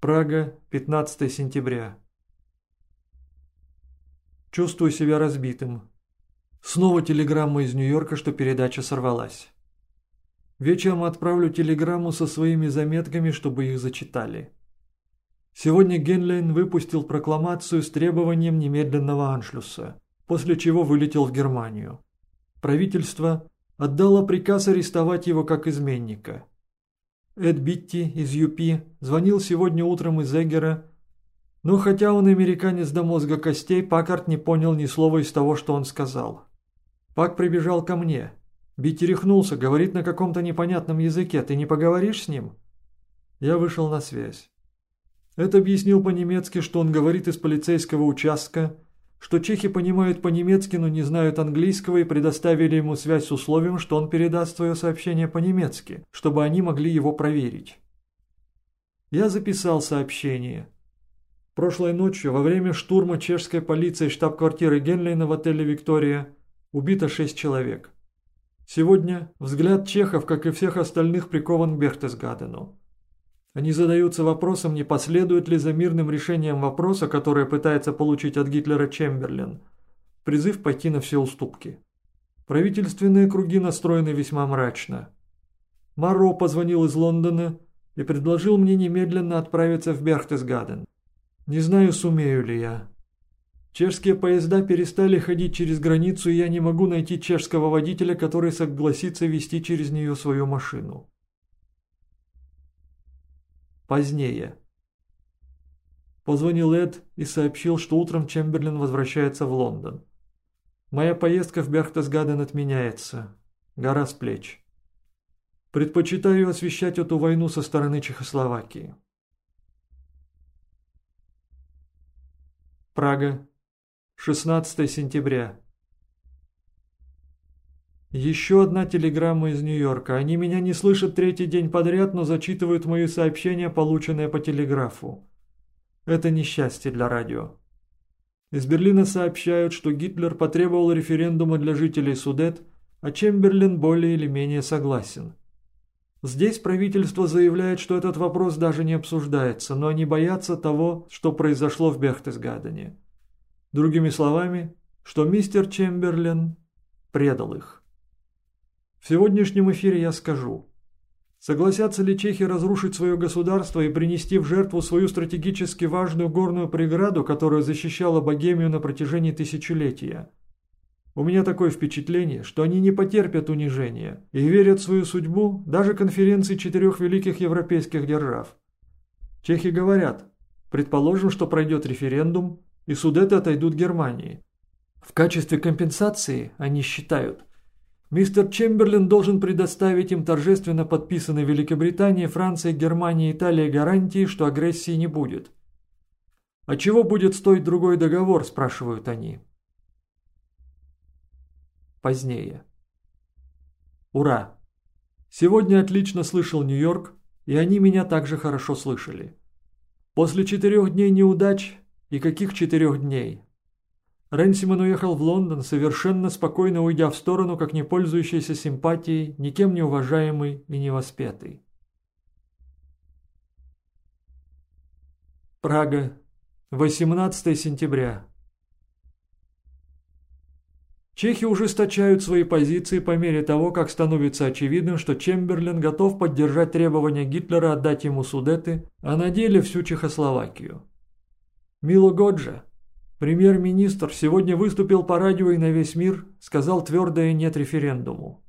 Прага, 15 сентября. Чувствую себя разбитым. Снова телеграмма из Нью-Йорка, что передача сорвалась. Вечером отправлю телеграмму со своими заметками, чтобы их зачитали. Сегодня Генлейн выпустил прокламацию с требованием немедленного аншлюса, после чего вылетел в Германию. Правительство отдало приказ арестовать его как изменника. Эд Битти из ЮПИ звонил сегодня утром из Эггера, но хотя он американец до мозга костей, Паккарт не понял ни слова из того, что он сказал. Пак прибежал ко мне. Битти рехнулся, говорит на каком-то непонятном языке. Ты не поговоришь с ним? Я вышел на связь. Это объяснил по-немецки, что он говорит из полицейского участка, что чехи понимают по-немецки, но не знают английского и предоставили ему связь с условием, что он передаст свое сообщение по-немецки, чтобы они могли его проверить. Я записал сообщение. Прошлой ночью, во время штурма чешской полиции штаб-квартиры Генлейна в отеле «Виктория», убито шесть человек. Сегодня взгляд чехов, как и всех остальных, прикован к Берхтесгадену. Они задаются вопросом, не последует ли за мирным решением вопроса, которое пытается получить от Гитлера Чемберлен, призыв пойти на все уступки. Правительственные круги настроены весьма мрачно. Марро позвонил из Лондона и предложил мне немедленно отправиться в Берхтесгаден. Не знаю, сумею ли я. Чешские поезда перестали ходить через границу, и я не могу найти чешского водителя, который согласится вести через нее свою машину. Позднее. Позвонил Эд и сообщил, что утром Чемберлин возвращается в Лондон. Моя поездка в Берхтесгаден отменяется. Гора с плеч. Предпочитаю освещать эту войну со стороны Чехословакии. Прага, 16 сентября. Еще одна телеграмма из Нью-Йорка. Они меня не слышат третий день подряд, но зачитывают мои сообщения, полученные по телеграфу. Это несчастье для радио. Из Берлина сообщают, что Гитлер потребовал референдума для жителей Судет, а Чемберлин более или менее согласен. Здесь правительство заявляет, что этот вопрос даже не обсуждается, но они боятся того, что произошло в Бехтесгадене. Другими словами, что мистер Чемберлин предал их. В сегодняшнем эфире я скажу. Согласятся ли чехи разрушить свое государство и принести в жертву свою стратегически важную горную преграду, которая защищала Богемию на протяжении тысячелетия? У меня такое впечатление, что они не потерпят унижения и верят в свою судьбу даже конференции четырех великих европейских держав. Чехи говорят, предположим, что пройдет референдум, и Судеты отойдут Германии. В качестве компенсации они считают, Мистер Чемберлин должен предоставить им торжественно подписанной Великобританией, Францией, Германией и Италией гарантии, что агрессии не будет. «А чего будет стоить другой договор?» – спрашивают они. Позднее. Ура! Сегодня отлично слышал Нью-Йорк, и они меня также хорошо слышали. После четырех дней неудач, и каких четырех дней, Ренсимон уехал в Лондон, совершенно спокойно уйдя в сторону, как не пользующийся симпатией, никем не уважаемый и невоспетый. Прага, 18 сентября. Чехи ужесточают свои позиции по мере того, как становится очевидным, что Чемберлен готов поддержать требования Гитлера отдать ему Судеты, а на деле всю Чехословакию. Мило Годжа, Премьер-министр сегодня выступил по радио и на весь мир, сказал твердое «нет референдуму».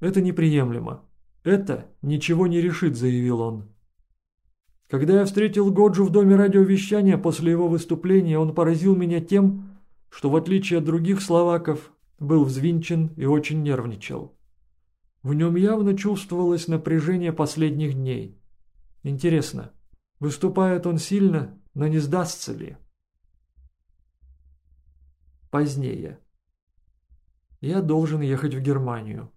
«Это неприемлемо. Это ничего не решит», – заявил он. Когда я встретил Годжу в доме радиовещания после его выступления, он поразил меня тем, что в отличие от других словаков, был взвинчен и очень нервничал. В нем явно чувствовалось напряжение последних дней. Интересно, выступает он сильно, но не сдастся ли? Позднее. Я должен ехать в Германию.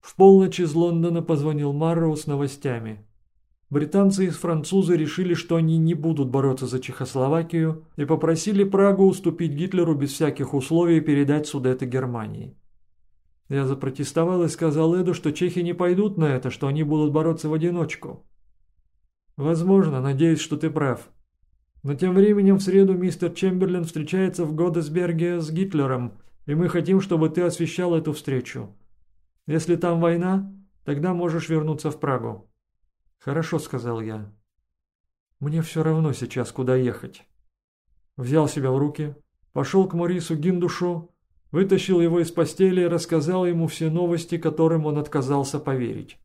В полночь из Лондона позвонил Марроу с новостями. Британцы и французы решили, что они не будут бороться за Чехословакию и попросили Прагу уступить Гитлеру без всяких условий и передать Судеты Германии. Я запротестовал и сказал Эду, что чехи не пойдут на это, что они будут бороться в одиночку. Возможно, надеюсь, что ты прав. Но тем временем в среду мистер Чемберлин встречается в Годесберге с Гитлером, и мы хотим, чтобы ты освещал эту встречу. Если там война, тогда можешь вернуться в Прагу». «Хорошо», — сказал я. «Мне все равно сейчас, куда ехать». Взял себя в руки, пошел к Морису Гиндушу, вытащил его из постели и рассказал ему все новости, которым он отказался поверить.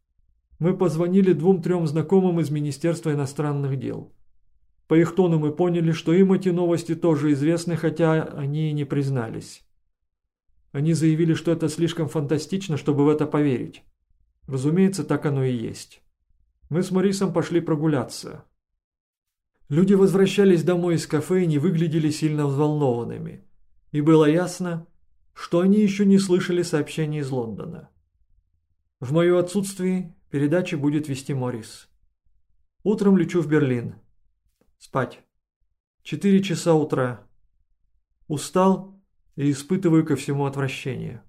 Мы позвонили двум-трем знакомым из Министерства иностранных дел. По их тону мы поняли, что им эти новости тоже известны, хотя они и не признались. Они заявили, что это слишком фантастично, чтобы в это поверить. Разумеется, так оно и есть. Мы с Морисом пошли прогуляться. Люди возвращались домой из кафе и не выглядели сильно взволнованными. И было ясно, что они еще не слышали сообщений из Лондона. В мое отсутствие передачи будет вести Морис. Утром лечу в Берлин. Спать. Четыре часа утра. Устал и испытываю ко всему отвращение.